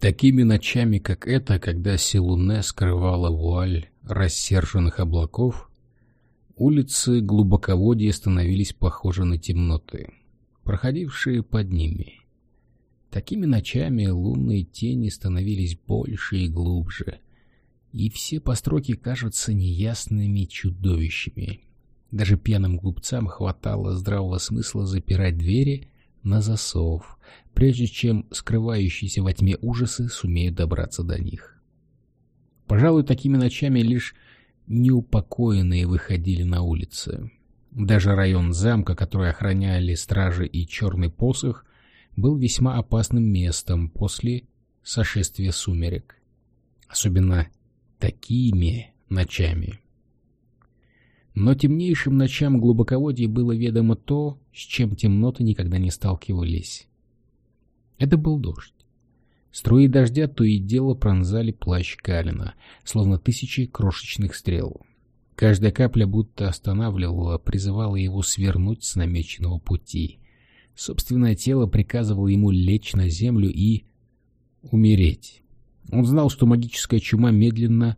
Такими ночами, как эта, когда Силуне скрывала вуаль рассерженных облаков, улицы глубоководья становились похожи на темноты, проходившие под ними. Такими ночами лунные тени становились больше и глубже, и все постройки кажутся неясными чудовищами. Даже пьяным глупцам хватало здравого смысла запирать двери на засов, прежде чем скрывающиеся во тьме ужасы сумеют добраться до них. Пожалуй, такими ночами лишь неупокоенные выходили на улицы. Даже район замка, который охраняли стражи и черный посох, был весьма опасным местом после сошествия сумерек. Особенно такими ночами. Но темнейшим ночам глубоководья было ведомо то, с чем темноты никогда не сталкивались. Это был дождь. Струи дождя то и дело пронзали плащ Калина, словно тысячи крошечных стрел. Каждая капля будто останавливала, призывала его свернуть с намеченного пути. Собственное тело приказывало ему лечь на землю и умереть. Он знал, что магическая чума медленно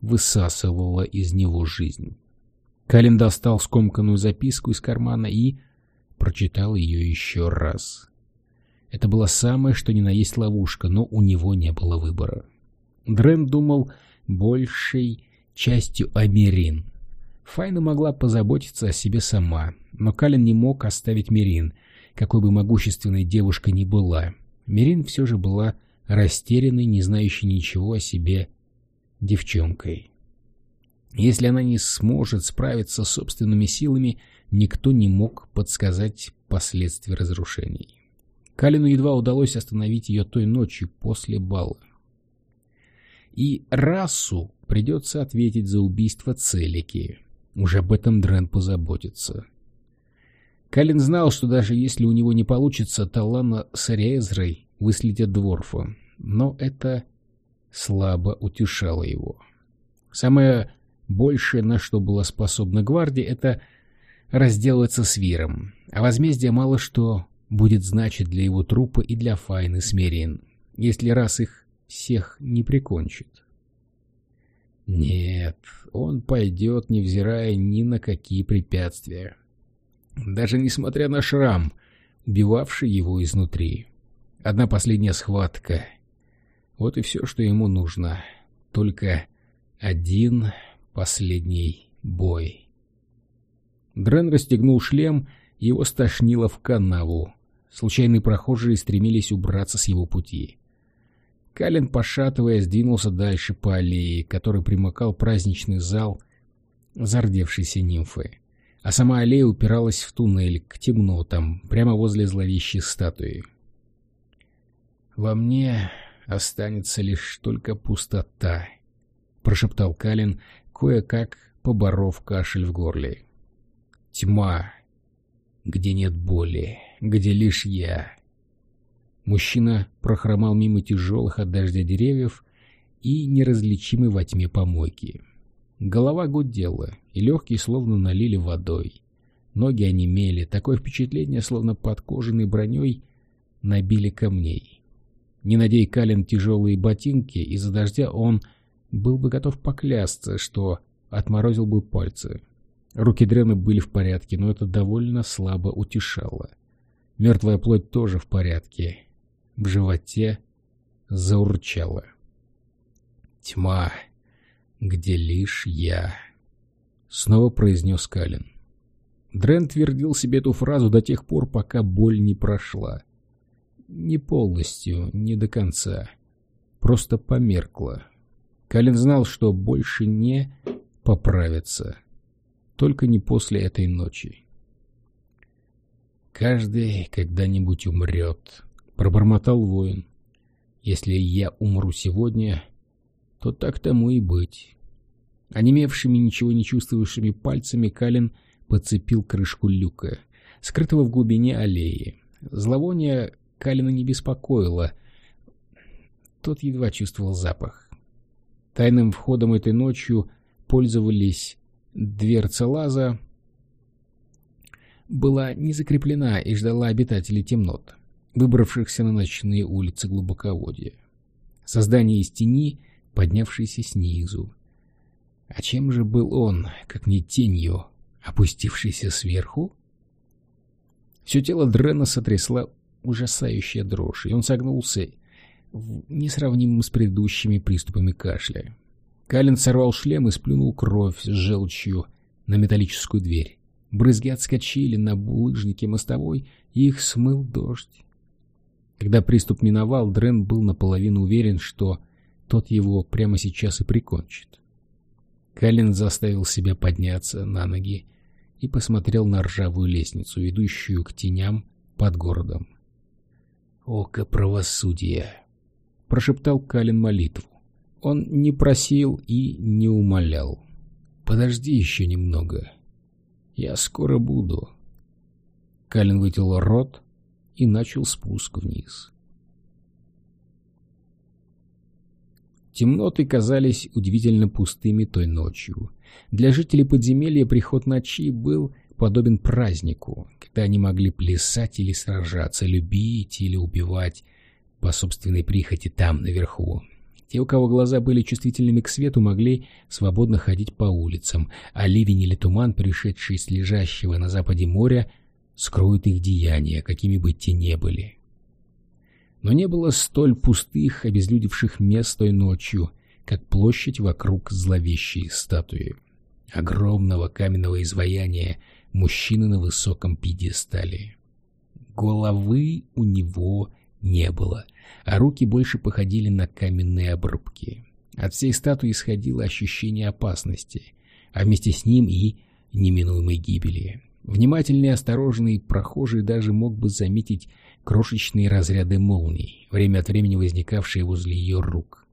высасывала из него жизнь. Калин достал скомканную записку из кармана и прочитал ее еще раз. Это была самая что ни на есть ловушка, но у него не было выбора. Дрен думал большей частью о Мирин. Файна могла позаботиться о себе сама, но Калин не мог оставить Мирин, какой бы могущественной девушка ни была. Мирин все же была растерянной, не знающей ничего о себе девчонкой. Если она не сможет справиться с собственными силами, никто не мог подсказать последствия разрушений. Калину едва удалось остановить ее той ночью после бала. И расу придется ответить за убийство Целики. Уже об этом Дрен позаботится. Калин знал, что даже если у него не получится, Талана с Резрой выследят Дворфа. Но это слабо утешало его. Самое большее, на что была способна гвардия, это разделаться с Виром. А возмездие мало что будет значить для его трупа и для Файны Смирин, если раз их всех не прикончит. Нет, он пойдет, невзирая ни на какие препятствия. Даже несмотря на шрам, убивавший его изнутри. Одна последняя схватка. Вот и все, что ему нужно. Только один последний бой. Дрен расстегнул шлем, его стошнило в канаву. Случайные прохожие стремились убраться с его пути. Калин, пошатываясь, двинулся дальше по аллее, который примыкал праздничный зал зардевшейся нимфы. А сама аллея упиралась в туннель к темнотам, прямо возле зловещей статуи. «Во мне останется лишь только пустота», — прошептал Калин, кое-как поборов кашель в горле. «Тьма, где нет боли, где лишь я». Мужчина прохромал мимо тяжелых от дождя деревьев и неразличимой во тьме помойки. Голова гудела, и легкие словно налили водой. Ноги онемели, такое впечатление, словно под кожаной броней набили камней. Не надей Калин тяжелые ботинки, из-за дождя он был бы готов поклясться, что отморозил бы пальцы. Руки Дрена были в порядке, но это довольно слабо утешало. Мертвая плоть тоже в порядке. В животе заурчало. «Тьма, где лишь я», — снова произнес Калин. Дрен твердил себе эту фразу до тех пор, пока боль не прошла. Не полностью, не до конца. Просто померкла. Калин знал, что больше не поправится. Только не после этой ночи. «Каждый когда-нибудь умрет», — пробормотал воин. «Если я умру сегодня, то так тому и быть». Онемевшими, ничего не чувствовавшими пальцами Калин подцепил крышку люка, скрытого в глубине аллеи. Зловоние Калина не беспокоило. Тот едва чувствовал запах. Тайным входом этой ночью пользовались дверца лаза, была не закреплена и ждала обитателей темнот, выбравшихся на ночные улицы глубоководья. создание из тени, поднявшееся снизу. А чем же был он, как не тенью, опустившейся сверху? Все тело Дрена сотрясла ужасающая дрожь, и он согнулся несравнимым с предыдущими приступами кашля. Калин сорвал шлем и сплюнул кровь с желчью на металлическую дверь. Брызги отскочили на булыжнике мостовой, и их смыл дождь. Когда приступ миновал, Дрен был наполовину уверен, что тот его прямо сейчас и прикончит. Калин заставил себя подняться на ноги и посмотрел на ржавую лестницу, ведущую к теням под городом. «Око правосудия!» — прошептал Калин молитву. Он не просил и не умолял. «Подожди еще немного. Я скоро буду». Калин вытел рот и начал спуск вниз. Темноты казались удивительно пустыми той ночью. Для жителей подземелья приход ночи был подобен празднику, когда они могли плясать или сражаться, любить или убивать по собственной прихоти там, наверху. Те, у кого глаза были чувствительными к свету, могли свободно ходить по улицам, а ливень или туман, пришедший с лежащего на западе моря, скроют их деяния, какими бы те ни были. Но не было столь пустых, обезлюдевших мест той ночью, как площадь вокруг зловещей статуи. Огромного каменного изваяния мужчины на высоком пьедестале. Головы у него не было, а руки больше походили на каменные обрубки. От всей статуи исходило ощущение опасности, а вместе с ним и неминуемой гибели. Внимательный осторожный прохожий даже мог бы заметить крошечные разряды молний, время от времени возникавшие возле ее рук.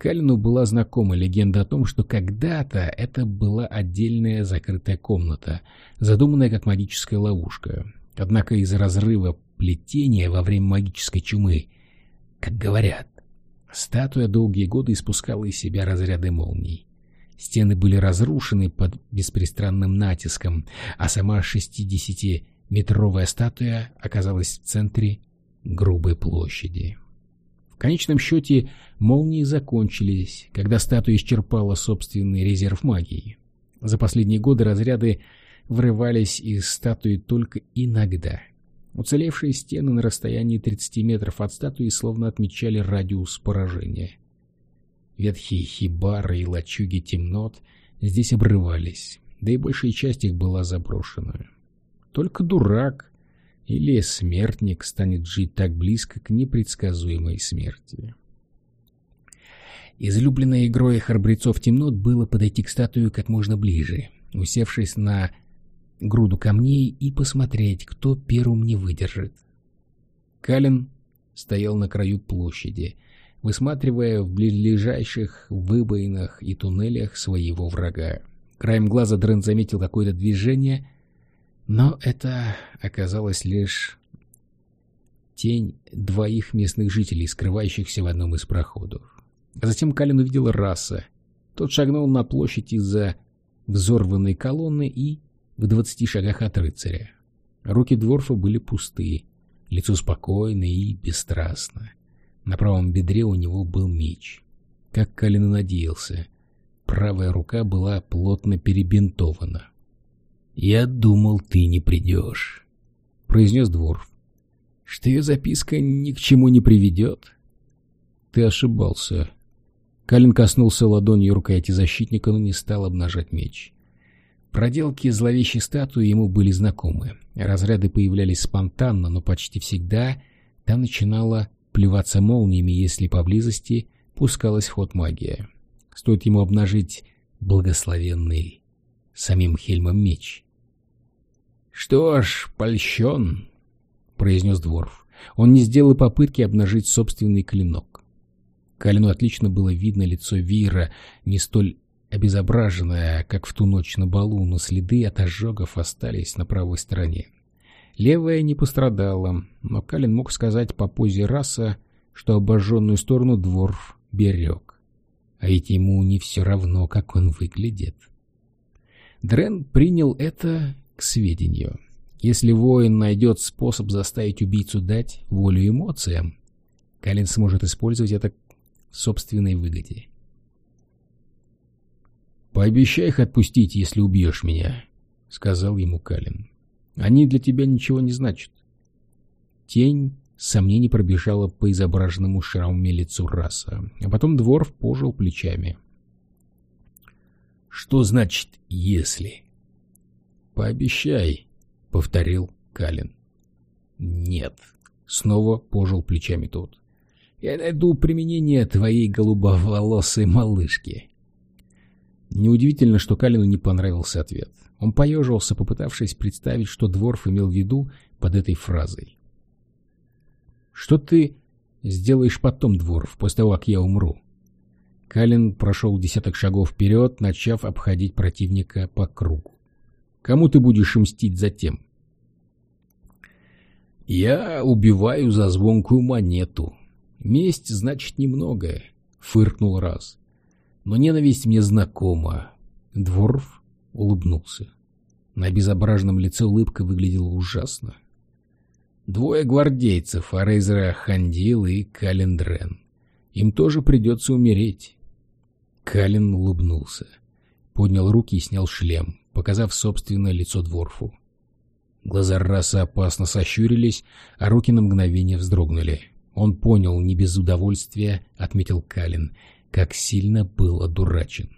Калину была знакома легенда о том, что когда-то это была отдельная закрытая комната, задуманная как магическая ловушка. Однако из разрыва плетения во время магической чумы, как говорят, статуя долгие годы испускала из себя разряды молний. Стены были разрушены под беспристрастным натиском, а сама 60-метровая статуя оказалась в центре грубой площади конечном счете молнии закончились, когда статуя исчерпала собственный резерв магии. За последние годы разряды врывались из статуи только иногда. Уцелевшие стены на расстоянии 30 метров от статуи словно отмечали радиус поражения. Ветхие хибары и лачуги темнот здесь обрывались, да и большая часть их была заброшена. Только дурак или смертник станет жить так близко к непредсказуемой смерти. Излюбленной игрой храбрецов темнот было подойти к статую как можно ближе, усевшись на груду камней и посмотреть, кто первым не выдержит. Калин стоял на краю площади, высматривая в ближайших выбоинах и туннелях своего врага. Краем глаза Дрен заметил какое-то движение — но это оказалось лишь тень двоих местных жителей, скрывающихся в одном из проходов. А затем Калин увидел раса. Тот шагнул на площадь из-за взорванной колонны и в двадцати шагах от рыцаря. Руки Дворфа были пустые, лицо спокойное и бесстрастно. На правом бедре у него был меч. Как Калин надеялся, правая рука была плотно перебинтована. «Я думал, ты не придешь», — произнес Дворф. «Что ее записка ни к чему не приведет?» «Ты ошибался». Калин коснулся ладонью рукояти защитника, но не стал обнажать меч. Проделки зловещей статуи ему были знакомы. Разряды появлялись спонтанно, но почти всегда там начинала плеваться молниями, если поблизости пускалась в ход магия. Стоит ему обнажить благословенный самим Хельмом меч. «Что ж, польщен», — произнес Дворф. Он не сделал попытки обнажить собственный клинок. Калину отлично было видно лицо Вира, не столь обезображенное, как в ту ночь на балу, но следы от ожогов остались на правой стороне. Левая не пострадала, но Калин мог сказать по позе раса, что обожженную сторону Дворф берег. А ведь ему не все равно, как он выглядит. Дрен принял это к сведению. Если воин найдет способ заставить убийцу дать волю эмоциям, Калин сможет использовать это в собственной выгоде. «Пообещай их отпустить, если убьешь меня», — сказал ему Калин. «Они для тебя ничего не значат». Тень сомнений пробежала по изображенному шрамами лицу раса, а потом Дворф пожил плечами. «Что значит «если»?» «Пообещай», — повторил Калин. «Нет», — снова пожил плечами тот. «Я найду применение твоей голубоволосой малышки». Неудивительно, что Калину не понравился ответ. Он поежился, попытавшись представить, что Дворф имел в виду под этой фразой. «Что ты сделаешь потом, Дворф, после того, как я умру?» Калин прошел десяток шагов вперед, начав обходить противника по кругу. «Кому ты будешь мстить затем?» «Я убиваю за звонкую монету. Месть значит немногое», — фыркнул раз но ненависть мне знакома. Дворф улыбнулся. На обезображенном лице улыбка выглядела ужасно. Двое гвардейцев, Арейзера Хандил и Календрен. Им тоже придется умереть. Калин улыбнулся. Поднял руки и снял шлем, показав собственное лицо Дворфу. Глаза расы опасно сощурились, а руки на мгновение вздрогнули. Он понял, не без удовольствия, отметил Калин, как сильно был одурачен.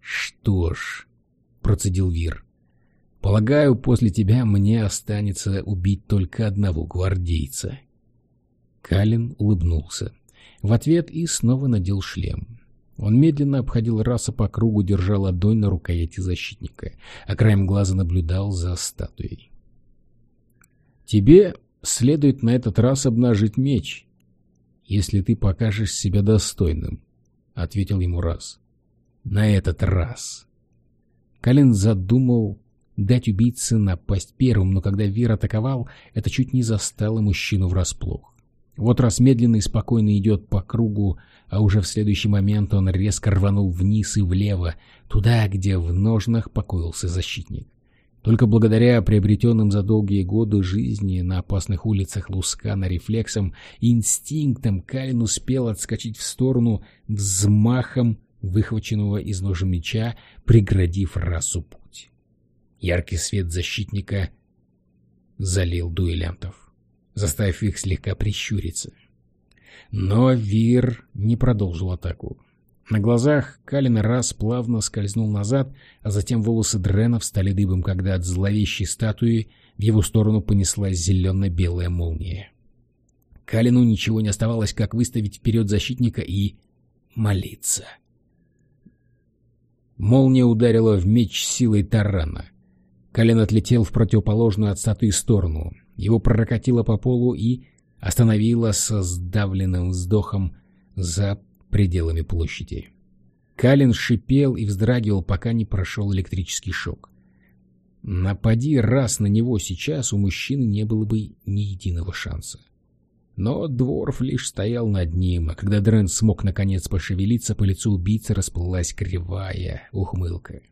«Что ж», — процедил Вир, — «полагаю, после тебя мне останется убить только одного гвардейца». Калин улыбнулся. В ответ и снова надел шлем. Он медленно обходил раса по кругу, держа ладонь на рукояти защитника, а краем глаза наблюдал за статуей. «Тебе следует на этот раз обнажить меч, если ты покажешь себя достойным», — ответил ему раз. «На этот раз». Калин задумал дать убийце напасть первым, но когда Вир атаковал, это чуть не застало мужчину врасплох. Вот раз медленно и спокойно идет по кругу, а уже в следующий момент он резко рванул вниз и влево, туда, где в ножнах покоился защитник. Только благодаря приобретенным за долгие годы жизни на опасных улицах Лускана рефлексам и инстинктам Калин успел отскочить в сторону взмахом выхваченного из ножа меча, преградив расу путь. Яркий свет защитника залил дуэлянтов, заставив их слегка прищуриться. Но Вир не продолжил атаку. На глазах Калина раз плавно скользнул назад, а затем волосы Дрена встали дыбом, когда от зловещей статуи в его сторону понеслась зелено-белая молния. Калину ничего не оставалось, как выставить вперед защитника и молиться. Молния ударила в меч силой тарана. Калин отлетел в противоположную от статуи сторону. Его прокатило по полу и остановило со сдавленным вздохом за пределами площади. Калин шипел и вздрагивал, пока не прошел электрический шок. Напади раз на него сейчас, у мужчины не было бы ни единого шанса. Но Дворф лишь стоял над ним, а когда Дрен смог наконец пошевелиться, по лицу убийцы расплылась кривая ухмылка.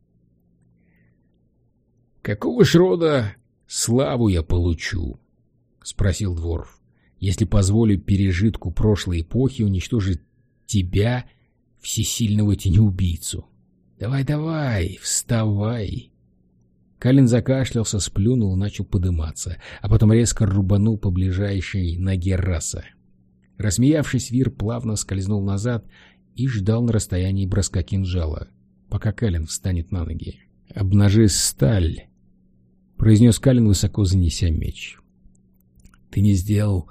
«Какого ж рода славу я получу?» — спросил Дворф. «Если позволю пережитку прошлой эпохи уничтожить тебя, всесильного тенеубийцу. Давай-давай, вставай. Калин закашлялся, сплюнул начал подыматься, а потом резко рубанул по ближайшей ноге раса. Рассмеявшись, Вир плавно скользнул назад и ждал на расстоянии броска кинжала, пока Калин встанет на ноги. «Обнажи сталь!» — произнес Калин, высоко занеся меч. «Ты не сделал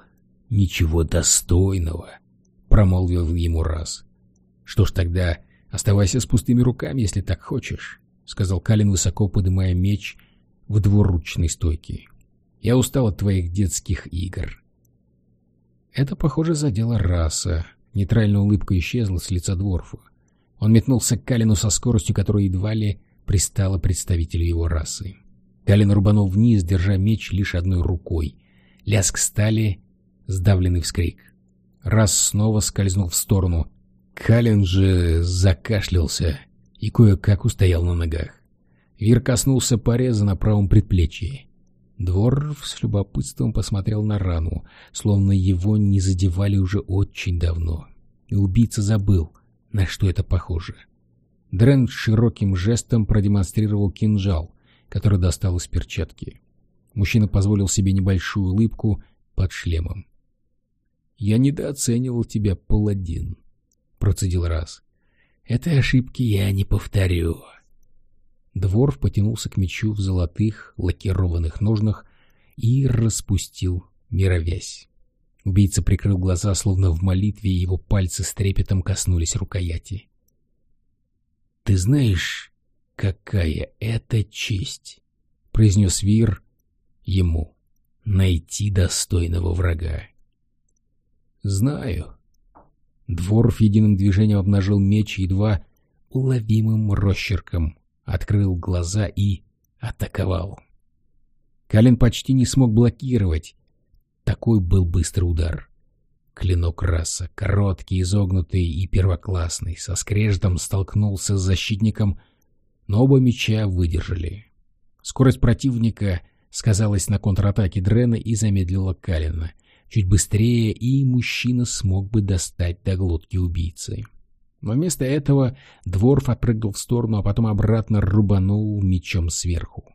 ничего достойного!» Промолвил ему раз. «Что ж тогда, оставайся с пустыми руками, если так хочешь», — сказал Калин, высоко поднимая меч в двуручной стойке. «Я устал от твоих детских игр». Это, похоже, задело раса. Нейтральная улыбка исчезла с лица Дворфа. Он метнулся к Калину со скоростью, которая едва ли пристала представителю его расы. Калин рубанул вниз, держа меч лишь одной рукой. Лязг стали, сдавленный вскрик раз снова скользнул в сторону. Калин же закашлялся и кое-как устоял на ногах. Вир коснулся пореза на правом предплечье. Дворф с любопытством посмотрел на рану, словно его не задевали уже очень давно. И убийца забыл, на что это похоже. Дрен широким жестом продемонстрировал кинжал, который достал из перчатки. Мужчина позволил себе небольшую улыбку под шлемом. «Я недооценивал тебя, паладин», — процедил раз. «Этой ошибки я не повторю». Дворф потянулся к мечу в золотых лакированных ножнах и распустил мировязь. Убийца прикрыл глаза, словно в молитве, и его пальцы с трепетом коснулись рукояти. «Ты знаешь, какая это честь!» — произнес Вир ему. «Найти достойного врага». «Знаю». Дворф единым движением обнажил меч едва уловимым росчерком открыл глаза и атаковал. Калин почти не смог блокировать. Такой был быстрый удар. Клинок раса, короткий, изогнутый и первоклассный, со скрежетом столкнулся с защитником, но оба меча выдержали. Скорость противника сказалась на контратаке Дрена и замедлила Калина. Чуть быстрее, и мужчина смог бы достать до глотки убийцы. Но вместо этого Дворф отпрыгнул в сторону, а потом обратно рубанул мечом сверху.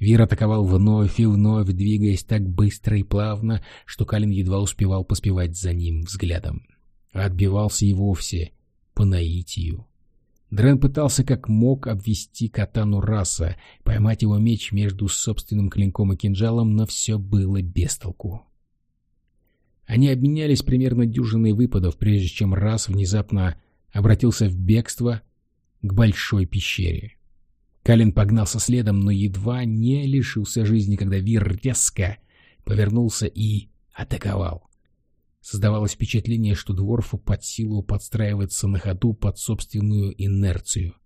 Вир атаковал вновь и вновь, двигаясь так быстро и плавно, что Калин едва успевал поспевать за ним взглядом. Отбивался и вовсе по наитию. Дрен пытался как мог обвести катану раса, поймать его меч между собственным клинком и кинжалом, но все было без толку. Они обменялись примерно дюжиной выпадов, прежде чем раз внезапно обратился в бегство к большой пещере. Калин погнался следом, но едва не лишился жизни, когда Вир резко повернулся и атаковал. Создавалось впечатление, что Дворфу под силу подстраиваться на ходу под собственную инерцию.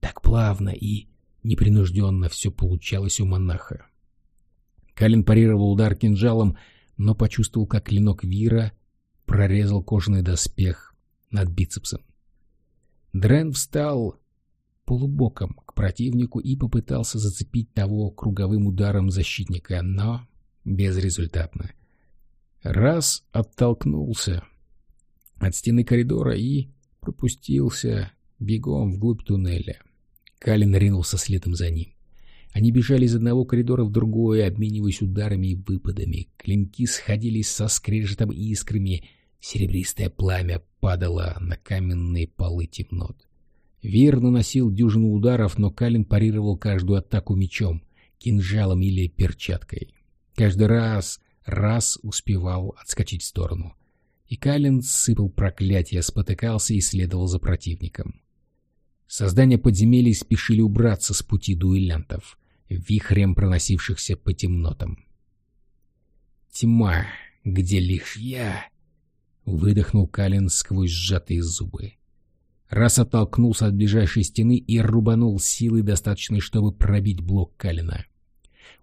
Так плавно и непринужденно все получалось у монаха. Калин парировал удар кинжалом, но почувствовал, как клинок Вира прорезал кожаный доспех над бицепсом. Дрен встал полубоком к противнику и попытался зацепить того круговым ударом защитника, но безрезультатно. Раз оттолкнулся от стены коридора и пропустился бегом вглубь туннеля. Калин ринулся следом за ним. Они бежали из одного коридора в другой, обмениваясь ударами и выпадами. Клинки сходились со скрежетом и искрами, Серебристое пламя падало на каменные полы темнот. Вир наносил дюжину ударов, но Калин парировал каждую атаку мечом, кинжалом или перчаткой. Каждый раз раз успевал отскочить в сторону. И Калин сыпал проклятия, спотыкался и следовал за противником. Создания подземелий спешили убраться с пути дуэлянтов, вихрем проносившихся по темнотам. Тьма, где лишь я Выдохнул Калин сквозь сжатые зубы. Раз оттолкнулся от ближайшей стены и рубанул силой, достаточной, чтобы пробить блок Калина.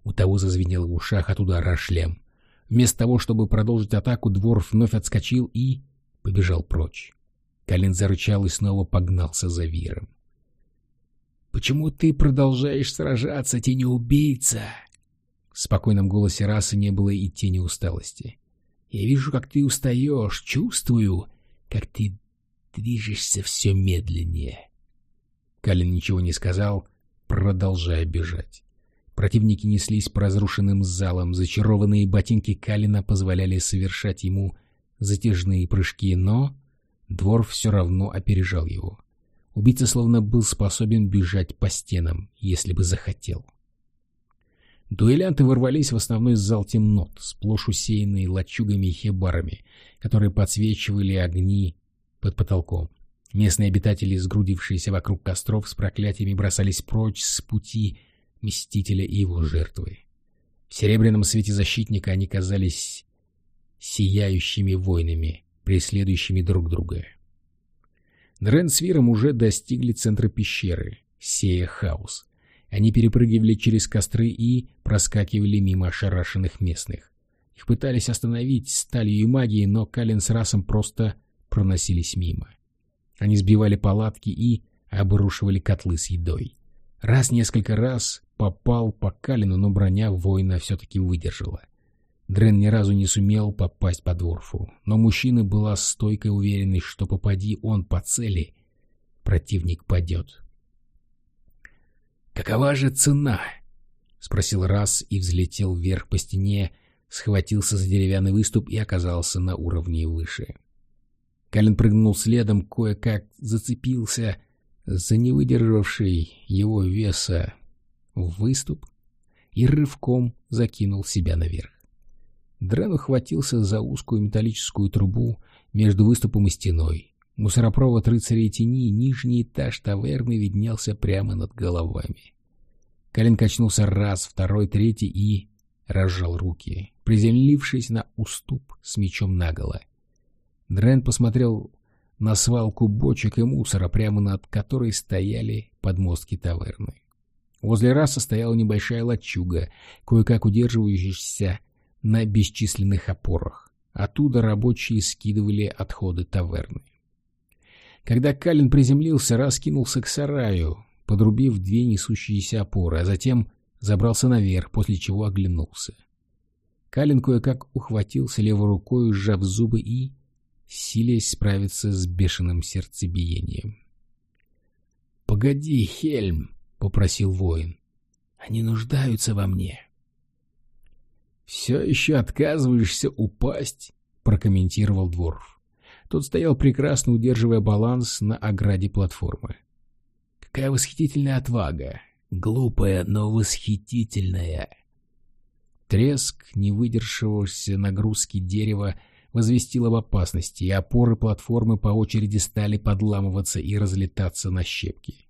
У того зазвенел в ушах от удара шлем. Вместо того, чтобы продолжить атаку, Дворф вновь отскочил и побежал прочь. Калин зарычал и снова погнался за Виром. «Почему ты продолжаешь сражаться, тенеубийца?» В спокойном голосе расы не было и тени усталости. Я вижу, как ты устаешь, чувствую, как ты движешься все медленнее. Калин ничего не сказал, продолжая бежать. Противники неслись по разрушенным залам, зачарованные ботинки Калина позволяли совершать ему затяжные прыжки, но двор все равно опережал его. Убийца словно был способен бежать по стенам, если бы захотел. Дуэлянты ворвались в основной зал темнот, сплошь усеянный лачугами и хебарами, которые подсвечивали огни под потолком. Местные обитатели, сгрудившиеся вокруг костров с проклятиями, бросались прочь с пути Мстителя и его жертвы. В серебряном свете защитника они казались сияющими войнами, преследующими друг друга. Дрен с Виром уже достигли центра пещеры, сея хаос. Они перепрыгивали через костры и проскакивали мимо ошарашенных местных. Их пытались остановить сталью и магией, но Калин с Расом просто проносились мимо. Они сбивали палатки и обрушивали котлы с едой. Раз несколько раз попал по Калину, но броня воина все-таки выдержала. Дрен ни разу не сумел попасть по дворфу, но мужчина была стойкой уверенность, что попади он по цели, противник падет. «Какова же цена?» — спросил раз и взлетел вверх по стене, схватился за деревянный выступ и оказался на уровне выше. Калин прыгнул следом, кое-как зацепился за не выдержавший его веса выступ и рывком закинул себя наверх. Дрен ухватился за узкую металлическую трубу между выступом и стеной. Мусоропровод рыцарей тени, нижний этаж таверны виднелся прямо над головами. Калин качнулся раз, второй, третий и разжал руки, приземлившись на уступ с мечом наголо. Дрен посмотрел на свалку бочек и мусора, прямо над которой стояли подмостки таверны. Возле раса стояла небольшая лачуга, кое-как удерживающаяся на бесчисленных опорах. Оттуда рабочие скидывали отходы таверны. Когда Калин приземлился, раскинулся к сараю, подрубив две несущиеся опоры, а затем забрался наверх, после чего оглянулся. Калин кое-как ухватился левой рукой, сжав зубы и силясь справиться с бешеным сердцебиением. — Погоди, Хельм, — попросил воин. — Они нуждаются во мне. — Все еще отказываешься упасть? — прокомментировал Дворф. Тот стоял прекрасно, удерживая баланс на ограде платформы. — Какая восхитительная отвага! Глупая, но восхитительная! Треск не выдержавшегося нагрузки дерева возвестил об опасности, и опоры платформы по очереди стали подламываться и разлетаться на щепки.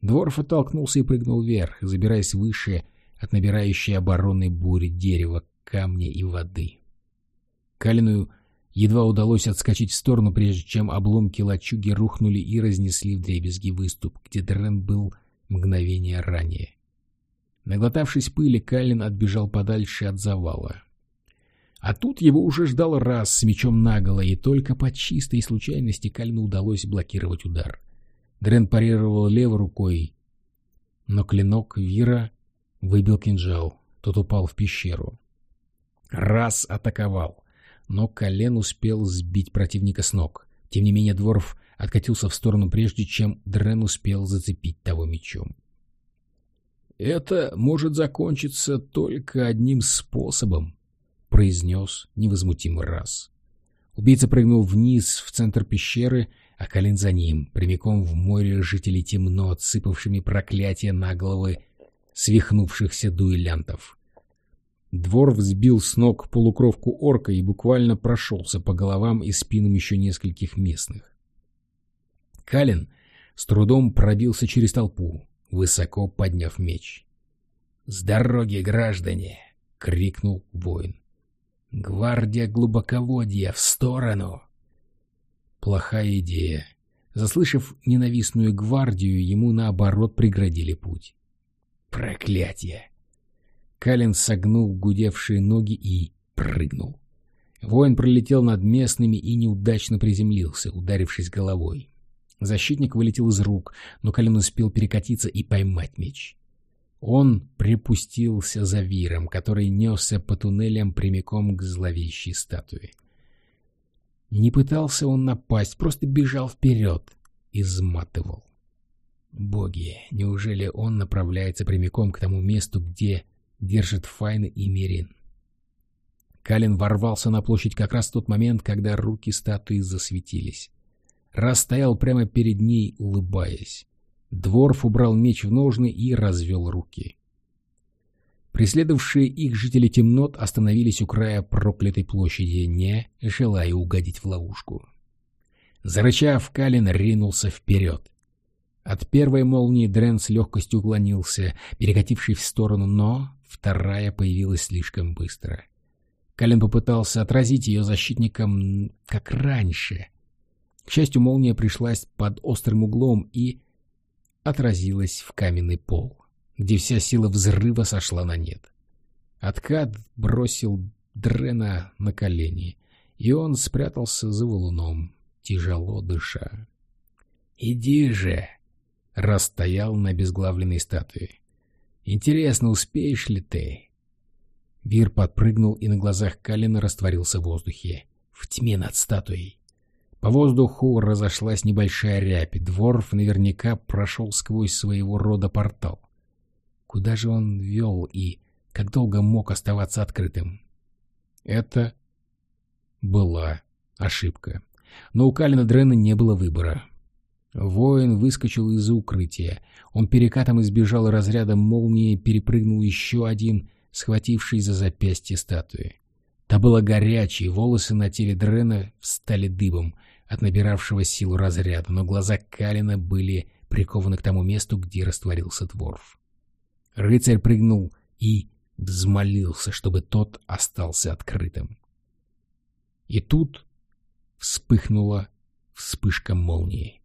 Дворф оттолкнулся и прыгнул вверх, забираясь выше от набирающей обороны бури дерева, камня и воды. Калину едва удалось отскочить в сторону, прежде чем обломки лачуги рухнули и разнесли вдребезги выступ, где Дрен был мгновение ранее. Наглотавшись пыли, Калин отбежал подальше от завала. А тут его уже ждал раз с мечом наголо, и только по чистой случайности Кальну удалось блокировать удар. Дрен парировал левой рукой, но клинок Вира выбил кинжал. Тот упал в пещеру. Раз атаковал, но Колен успел сбить противника с ног. Тем не менее Дворф откатился в сторону, прежде чем Дрен успел зацепить того мечом. «Это может закончиться только одним способом», произнес невозмутимый раз. Убийца прыгнул вниз в центр пещеры, а Калин за ним, прямиком в море жителей темно, отсыпавшими проклятия на головы свихнувшихся дуэлянтов. Двор взбил с ног полукровку орка и буквально прошелся по головам и спинам еще нескольких местных. Калин с трудом пробился через толпу, высоко подняв меч. «С дороги, граждане!» — крикнул воин. Гвардия глубоководья в сторону. Плохая идея. Заслышав ненавистную гвардию, ему наоборот преградили путь. Проклятие! Калин согнул гудевшие ноги и прыгнул. Воин пролетел над местными и неудачно приземлился, ударившись головой. Защитник вылетел из рук, но Калин успел перекатиться и поймать меч. Он припустился за виром, который несся по туннелям прямиком к зловещей статуе. Не пытался он напасть, просто бежал вперед, изматывал. Боги, неужели он направляется прямиком к тому месту, где держит Файн и Мирин? Калин ворвался на площадь как раз в тот момент, когда руки статуи засветились. Раз стоял прямо перед ней, улыбаясь. Дворф убрал меч в ножны и развел руки. Преследовавшие их жители темнот остановились у края проклятой площади, не желая угодить в ловушку. Зарычав, Калин ринулся вперед. От первой молнии Дрен с легкостью уклонился, перекативший в сторону, но вторая появилась слишком быстро. Калин попытался отразить ее защитником, как раньше. К счастью, молния пришлась под острым углом и отразилась в каменный пол, где вся сила взрыва сошла на нет. Откат бросил Дрена на колени, и он спрятался за валуном, тяжело дыша. «Иди же!» — расстоял на безглавленной статуе. Интересно, успеешь ли ты? Вир подпрыгнул и на глазах Калина растворился в воздухе, в тьме над статуей. По воздуху разошлась небольшая рябь, Дворф наверняка прошел сквозь своего рода портал. Куда же он вел и как долго мог оставаться открытым? Это была ошибка. Но у Калина Дрена не было выбора. Воин выскочил из-за укрытия. Он перекатом избежал разряда молнии, перепрыгнул еще один, схвативший за запястье статуи. Та была горячей, волосы на теле Дрена встали дыбом от набиравшего силу разряда, но глаза Калина были прикованы к тому месту, где растворился Дворф. Рыцарь прыгнул и взмолился, чтобы тот остался открытым. И тут вспыхнула вспышка молнии.